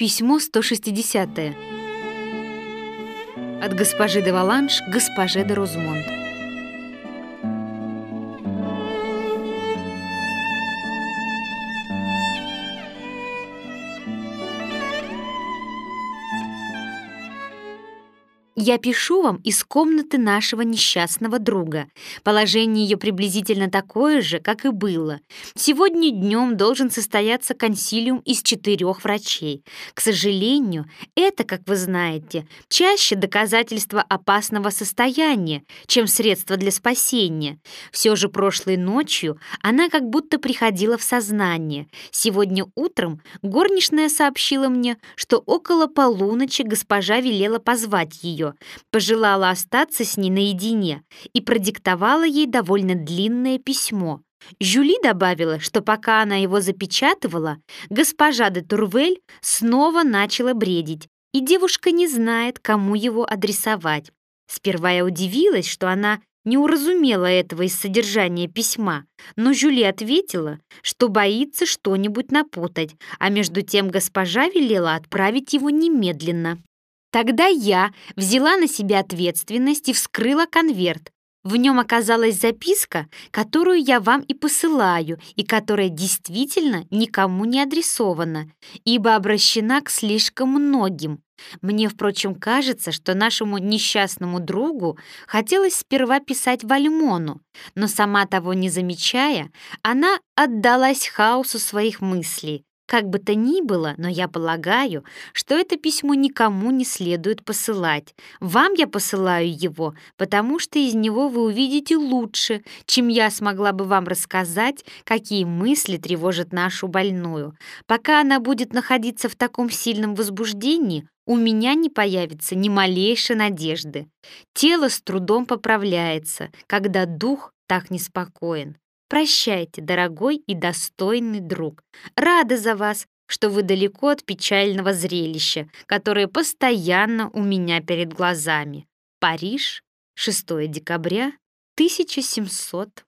Письмо 160. От госпожи де Валанш к госпоже де Розмонд. Я пишу вам из комнаты нашего несчастного друга. Положение ее приблизительно такое же, как и было. Сегодня днем должен состояться консилиум из четырех врачей. К сожалению, это, как вы знаете, чаще доказательство опасного состояния, чем средство для спасения. Все же прошлой ночью она как будто приходила в сознание. Сегодня утром горничная сообщила мне, что около полуночи госпожа велела позвать пожелала остаться с ней наедине и продиктовала ей довольно длинное письмо. Жюли добавила, что пока она его запечатывала, госпожа де Турвель снова начала бредить, и девушка не знает, кому его адресовать. Сперва я удивилась, что она не уразумела этого из содержания письма, но Жюли ответила, что боится что-нибудь напутать, а между тем госпожа велела отправить его немедленно. Тогда я взяла на себя ответственность и вскрыла конверт. В нем оказалась записка, которую я вам и посылаю, и которая действительно никому не адресована, ибо обращена к слишком многим. Мне, впрочем, кажется, что нашему несчастному другу хотелось сперва писать Вальмону, но сама того не замечая, она отдалась хаосу своих мыслей, как бы то ни было, но я полагаю, что это письмо никому не следует посылать. Вам я посылаю его, потому что из него вы увидите лучше, чем я смогла бы вам рассказать, какие мысли тревожат нашу больную. Пока она будет находиться в таком сильном возбуждении, у меня не появится ни малейшей надежды. Тело с трудом поправляется, когда дух так неспокоен. Прощайте, дорогой и достойный друг. Рада за вас, что вы далеко от печального зрелища, которое постоянно у меня перед глазами. Париж, 6 декабря 1700